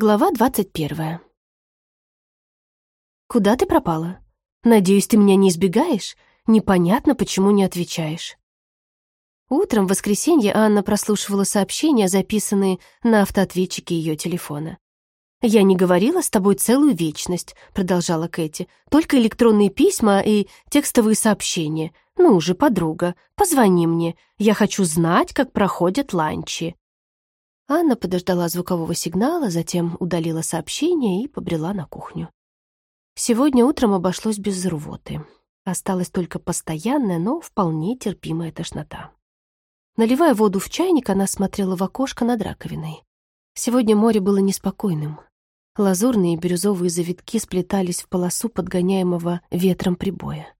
Глава двадцать первая. «Куда ты пропала? Надеюсь, ты меня не избегаешь? Непонятно, почему не отвечаешь». Утром в воскресенье Анна прослушивала сообщения, записанные на автоответчике ее телефона. «Я не говорила с тобой целую вечность», — продолжала Кэти. «Только электронные письма и текстовые сообщения. Ну же, подруга, позвони мне. Я хочу знать, как проходят ланчи». Анна подождала звукового сигнала, затем удалила сообщение и побрела на кухню. Сегодня утром обошлось без рвоты. Осталась только постоянная, но вполне терпимая тошнота. Наливая воду в чайник, она смотрела в окошко над раковиной. Сегодня море было неспокойным. Лазурные и бирюзовые завитки сплетались в полосу подгоняемого ветром прибоя.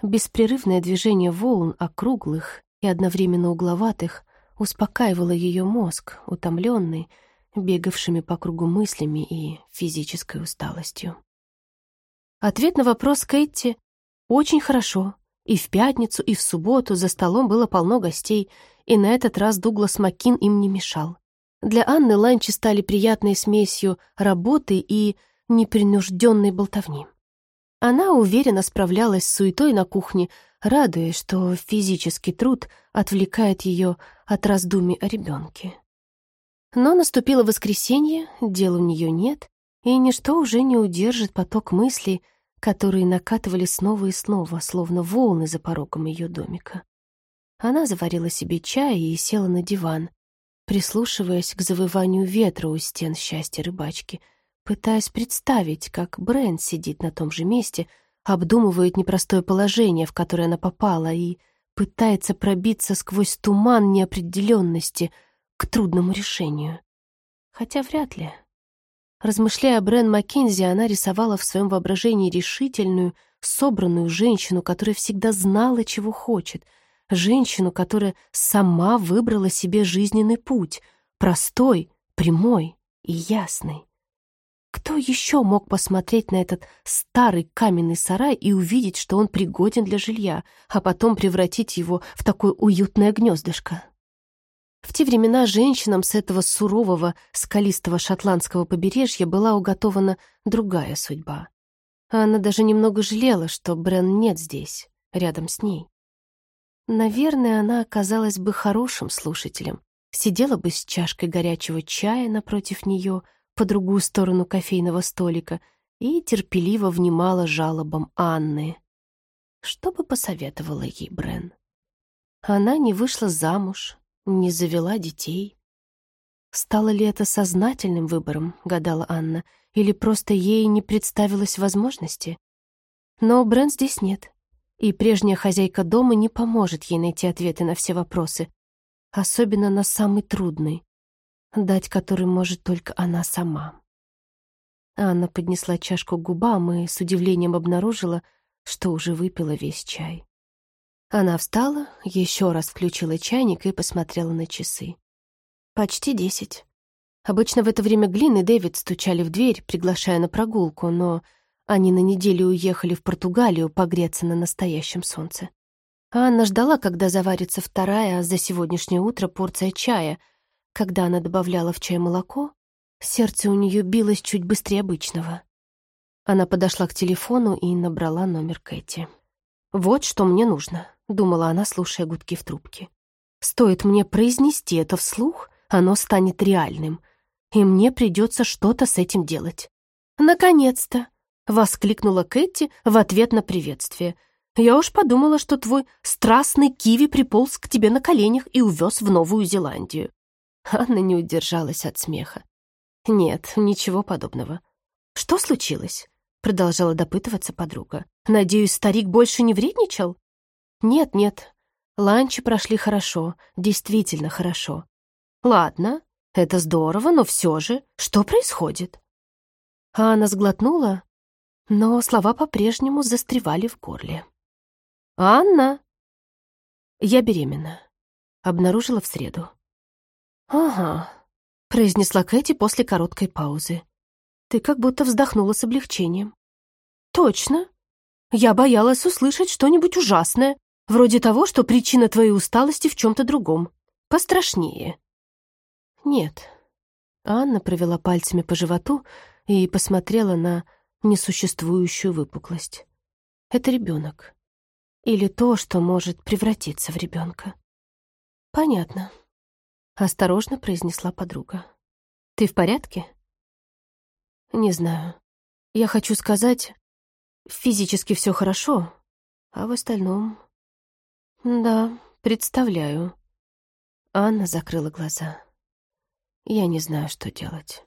Беспрерывное движение волн, округлых и одновременно угловатых, успокаивало ее мозг, утомленный, бегавшими по кругу мыслями и физической усталостью. Ответ на вопрос Кэти «Очень хорошо. И в пятницу, и в субботу за столом было полно гостей, и на этот раз Дуглас Маккин им не мешал. Для Анны ланчи стали приятной смесью работы и непринужденной болтовни. Она уверенно справлялась с суетой на кухне, радуясь, что физический труд отвлекает ее от раздумий о ребенке. Но наступило воскресенье, дел у нее нет, и ничто уже не удержит поток мыслей, которые накатывали снова и снова, словно волны за порогом ее домика. Она заварила себе чай и села на диван, прислушиваясь к завыванию ветра у стен счастья рыбачки, пытаясь представить, как Брент сидит на том же месте, обдумывает непростое положение, в которое она попала, и пытается пробиться сквозь туман неопределенности к трудному решению. Хотя вряд ли. Размышляя о Брен Маккензи, она рисовала в своем воображении решительную, собранную женщину, которая всегда знала, чего хочет — женщину, которая сама выбрала себе жизненный путь, простой, прямой и ясный. Кто еще мог посмотреть на этот старый каменный сарай и увидеть, что он пригоден для жилья, а потом превратить его в такое уютное гнездышко? В те времена женщинам с этого сурового, скалистого шотландского побережья была уготована другая судьба. Она даже немного жалела, что Брен нет здесь, рядом с ней. Наверное, она оказалась бы хорошим слушателем, сидела бы с чашкой горячего чая напротив нее по другую сторону кофейного столика и терпеливо внимала жалобам Анны. Что бы посоветовала ей Брен? Она не вышла замуж, не завела детей. Стало ли это сознательным выбором, гадала Анна, или просто ей не представилось возможности? Но Брен здесь нет и прежняя хозяйка дома не поможет ей найти ответы на все вопросы, особенно на самый трудный, дать который может только она сама. Анна поднесла чашку к губам и с удивлением обнаружила, что уже выпила весь чай. Она встала, еще раз включила чайник и посмотрела на часы. Почти десять. Обычно в это время Глин и Дэвид стучали в дверь, приглашая на прогулку, но они на неделю уехали в Португалию погреться на настоящем солнце. Анна ждала, когда заварится вторая за сегодняшнее утро порция чая. Когда она добавляла в чай молоко, сердце у нее билось чуть быстрее обычного. Она подошла к телефону и набрала номер Кэти. «Вот что мне нужно», — думала она, слушая гудки в трубке. «Стоит мне произнести это вслух, оно станет реальным, и мне придется что-то с этим делать». «Наконец-то!» — воскликнула Кэти в ответ на приветствие. «Я уж подумала, что твой страстный киви приполз к тебе на коленях и увез в Новую Зеландию». Анна не удержалась от смеха. «Нет, ничего подобного». «Что случилось?» — продолжала допытываться подруга. «Надеюсь, старик больше не вредничал?» «Нет, нет. Ланчи прошли хорошо, действительно хорошо. Ладно, это здорово, но все же, что происходит?» Анна сглотнула, но слова по-прежнему застревали в горле. «Анна!» «Я беременна», — обнаружила в среду. «Ага», — произнесла Кэти после короткой паузы. «Ты как будто вздохнула с облегчением». «Точно. Я боялась услышать что-нибудь ужасное, вроде того, что причина твоей усталости в чем-то другом, пострашнее». «Нет, Анна провела пальцами по животу и посмотрела на несуществующую выпуклость. Это ребенок. Или то, что может превратиться в ребенка. Понятно. Осторожно произнесла подруга. Ты в порядке? Не знаю. Я хочу сказать, физически все хорошо, а в остальном... Да, представляю. Анна закрыла глаза. Я не знаю, что делать.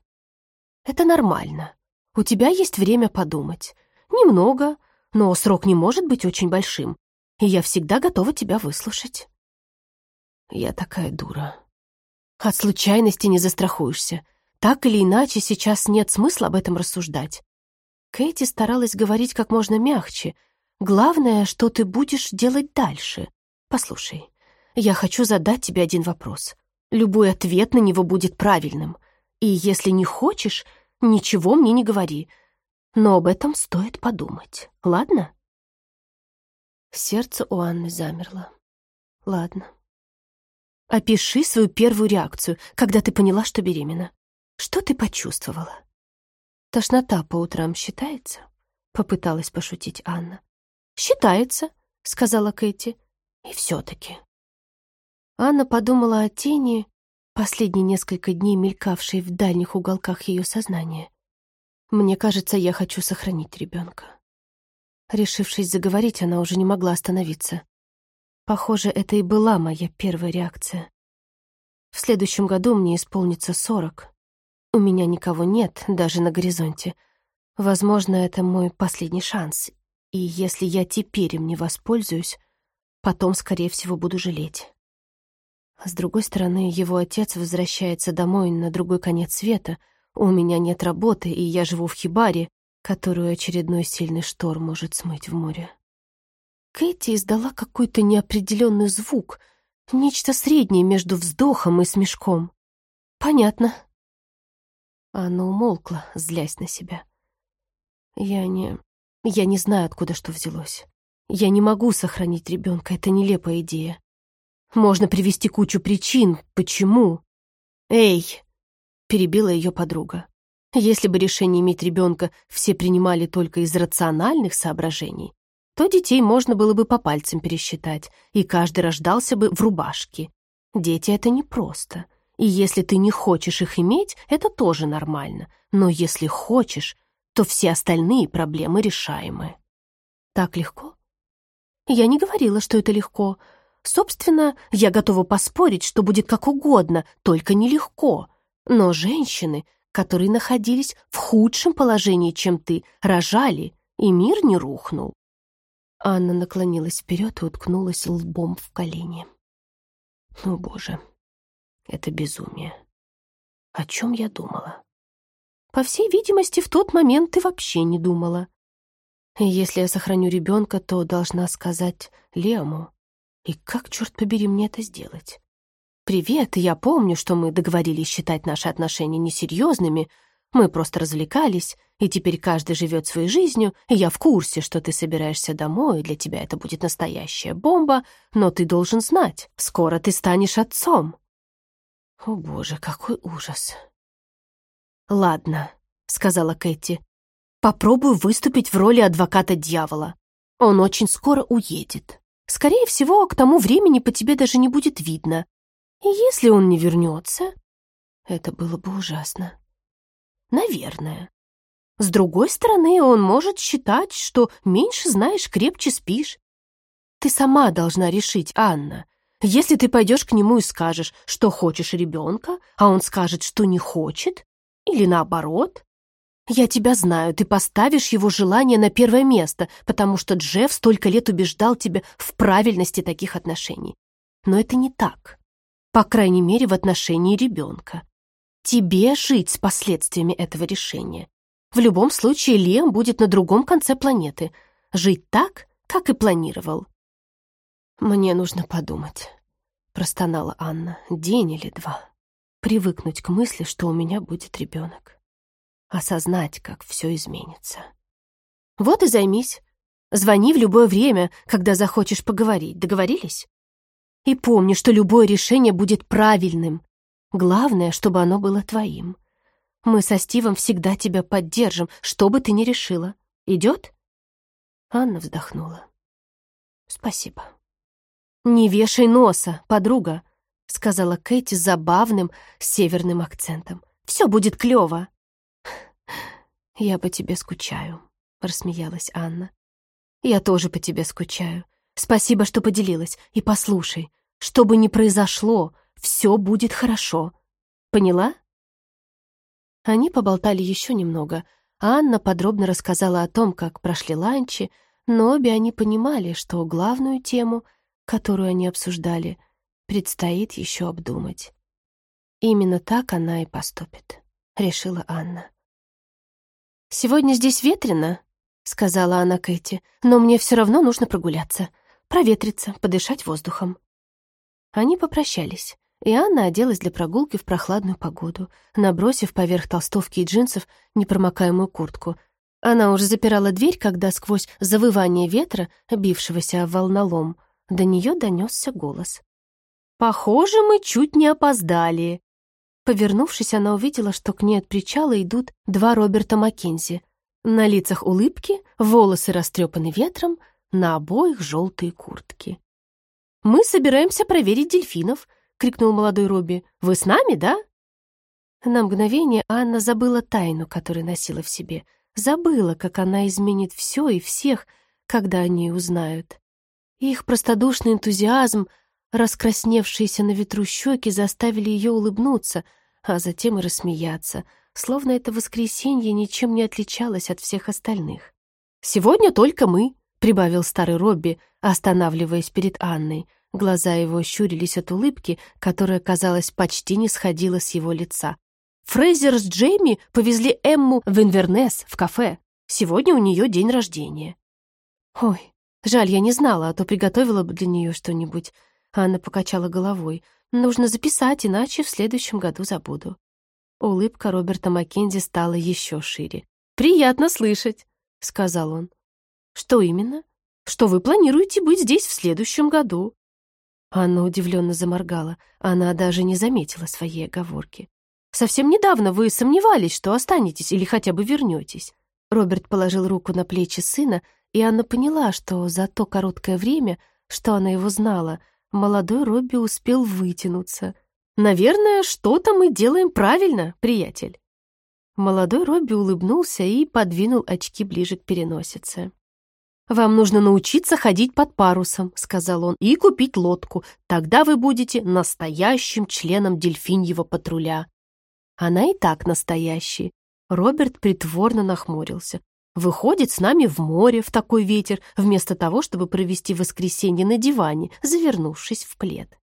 Это нормально. У тебя есть время подумать. Немного, но срок не может быть очень большим, и я всегда готова тебя выслушать. Я такая дура. От случайности не застрахуешься. Так или иначе, сейчас нет смысла об этом рассуждать. Кэти старалась говорить как можно мягче. Главное, что ты будешь делать дальше. Послушай, я хочу задать тебе один вопрос. Любой ответ на него будет правильным. И если не хочешь, ничего мне не говори. Но об этом стоит подумать, ладно? Сердце у Анны замерло. Ладно. Опиши свою первую реакцию, когда ты поняла, что беременна. Что ты почувствовала? Тошнота по утрам считается? Попыталась пошутить Анна. Считается, сказала Кэти. И все-таки. Анна подумала о тени, последние несколько дней мелькавшей в дальних уголках ее сознания. «Мне кажется, я хочу сохранить ребенка». Решившись заговорить, она уже не могла остановиться. Похоже, это и была моя первая реакция. В следующем году мне исполнится сорок. У меня никого нет, даже на горизонте. Возможно, это мой последний шанс. И если я теперь им не воспользуюсь, потом, скорее всего, буду жалеть. С другой стороны, его отец возвращается домой на другой конец света. У меня нет работы, и я живу в хибаре, которую очередной сильный шторм может смыть в море. Кэти издала какой-то неопределенный звук, нечто среднее между вздохом и смешком. «Понятно». Она умолкла, злясь на себя. «Я не... я не знаю, откуда что взялось. Я не могу сохранить ребенка, это нелепая идея. Можно привести кучу причин, почему. «Эй!» — перебила ее подруга. «Если бы решение иметь ребенка все принимали только из рациональных соображений, то детей можно было бы по пальцам пересчитать, и каждый рождался бы в рубашке. Дети — это непросто. И если ты не хочешь их иметь, это тоже нормально. Но если хочешь, то все остальные проблемы решаемы. Так легко? Я не говорила, что это легко, Собственно, я готова поспорить, что будет как угодно, только нелегко. Но женщины, которые находились в худшем положении, чем ты, рожали, и мир не рухнул. Анна наклонилась вперед и уткнулась лбом в колени. О, Боже, это безумие. О чем я думала? По всей видимости, в тот момент ты вообще не думала. Если я сохраню ребенка, то должна сказать Лему. И как, черт побери, мне это сделать? «Привет, я помню, что мы договорились считать наши отношения несерьезными. Мы просто развлекались, и теперь каждый живет своей жизнью, и я в курсе, что ты собираешься домой, и для тебя это будет настоящая бомба, но ты должен знать, скоро ты станешь отцом». «О, боже, какой ужас!» «Ладно», — сказала Кэти, — «попробую выступить в роли адвоката дьявола. Он очень скоро уедет. Скорее всего, к тому времени по тебе даже не будет видно. И если он не вернется, это было бы ужасно. Наверное. С другой стороны, он может считать, что меньше знаешь, крепче спишь. Ты сама должна решить, Анна. Если ты пойдешь к нему и скажешь, что хочешь ребенка, а он скажет, что не хочет, или наоборот, я тебя знаю, ты поставишь его желание на первое место, потому что Джефф столько лет убеждал тебя в правильности таких отношений. Но это не так. По крайней мере, в отношении ребенка. Тебе жить с последствиями этого решения. В любом случае, Лем будет на другом конце планеты. Жить так, как и планировал. «Мне нужно подумать», — простонала Анна, — «день или два. Привыкнуть к мысли, что у меня будет ребенок» осознать, как все изменится. Вот и займись. Звони в любое время, когда захочешь поговорить. Договорились? И помни, что любое решение будет правильным. Главное, чтобы оно было твоим. Мы со Стивом всегда тебя поддержим, что бы ты ни решила. Идет?» Анна вздохнула. «Спасибо». «Не вешай носа, подруга», — сказала Кэти с забавным северным акцентом. «Все будет клево». «Я по тебе скучаю», — рассмеялась Анна. «Я тоже по тебе скучаю. Спасибо, что поделилась. И послушай, что бы ни произошло, все будет хорошо. Поняла?» Они поболтали еще немного, а Анна подробно рассказала о том, как прошли ланчи, но обе они понимали, что главную тему, которую они обсуждали, предстоит еще обдумать. Именно так она и поступит, решила Анна. «Сегодня здесь ветрено», — сказала она Кэти, «но мне все равно нужно прогуляться, проветриться, подышать воздухом». Они попрощались, и Анна оделась для прогулки в прохладную погоду, набросив поверх толстовки и джинсов непромокаемую куртку. Она уже запирала дверь, когда сквозь завывание ветра, бившегося в волнолом, до нее донесся голос. «Похоже, мы чуть не опоздали», Повернувшись, она увидела, что к ней от причала идут два Роберта Маккензи. На лицах улыбки, волосы растрепаны ветром, на обоих желтые куртки. «Мы собираемся проверить дельфинов», — крикнул молодой Робби. «Вы с нами, да?» На мгновение Анна забыла тайну, которую носила в себе. Забыла, как она изменит все и всех, когда они узнают. Их простодушный энтузиазм, раскрасневшиеся на ветру щеки заставили ее улыбнуться — а затем и рассмеяться, словно это воскресенье ничем не отличалось от всех остальных. «Сегодня только мы», — прибавил старый Робби, останавливаясь перед Анной. Глаза его щурились от улыбки, которая, казалось, почти не сходила с его лица. «Фрейзер с Джейми повезли Эмму в Инвернес, в кафе. Сегодня у нее день рождения». «Ой, жаль, я не знала, а то приготовила бы для нее что-нибудь». Анна покачала головой. Нужно записать, иначе в следующем году забуду». Улыбка Роберта Маккензи стала еще шире. «Приятно слышать», — сказал он. «Что именно? Что вы планируете быть здесь в следующем году?» Анна удивленно заморгала. Она даже не заметила своей оговорки. «Совсем недавно вы сомневались, что останетесь или хотя бы вернетесь». Роберт положил руку на плечи сына, и Анна поняла, что за то короткое время, что она его знала, Молодой Робби успел вытянуться. «Наверное, что-то мы делаем правильно, приятель». Молодой Робби улыбнулся и подвинул очки ближе к переносице. «Вам нужно научиться ходить под парусом», — сказал он, — «и купить лодку. Тогда вы будете настоящим членом дельфиньего патруля». Она и так настоящий. Роберт притворно нахмурился выходит с нами в море в такой ветер, вместо того, чтобы провести воскресенье на диване, завернувшись в плед.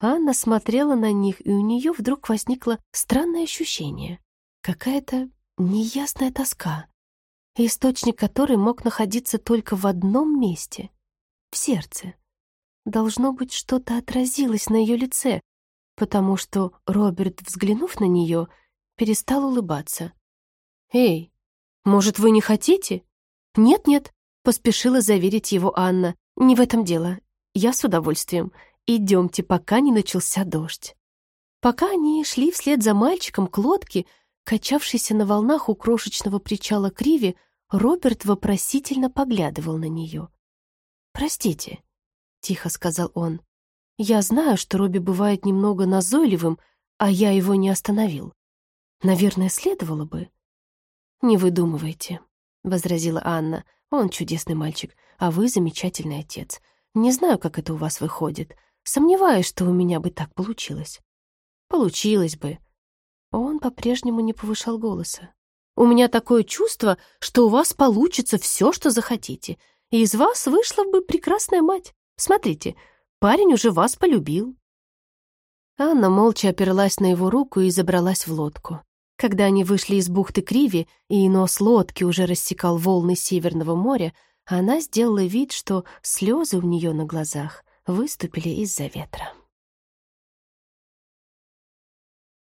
Анна смотрела на них, и у нее вдруг возникло странное ощущение. Какая-то неясная тоска, источник которой мог находиться только в одном месте — в сердце. Должно быть, что-то отразилось на ее лице, потому что Роберт, взглянув на нее, перестал улыбаться. «Эй, «Может, вы не хотите?» «Нет-нет», — поспешила заверить его Анна. «Не в этом дело. Я с удовольствием. Идемте, пока не начался дождь». Пока они шли вслед за мальчиком к лодке, качавшейся на волнах у крошечного причала Криви, Роберт вопросительно поглядывал на нее. «Простите», — тихо сказал он. «Я знаю, что Робби бывает немного назойливым, а я его не остановил. Наверное, следовало бы». «Не выдумывайте», — возразила Анна. «Он чудесный мальчик, а вы замечательный отец. Не знаю, как это у вас выходит. Сомневаюсь, что у меня бы так получилось». «Получилось бы». Он по-прежнему не повышал голоса. «У меня такое чувство, что у вас получится все, что захотите, и из вас вышла бы прекрасная мать. Смотрите, парень уже вас полюбил». Анна молча оперлась на его руку и забралась в лодку. Когда они вышли из бухты Криви, и нос лодки уже рассекал волны Северного моря, она сделала вид, что слезы у нее на глазах выступили из-за ветра.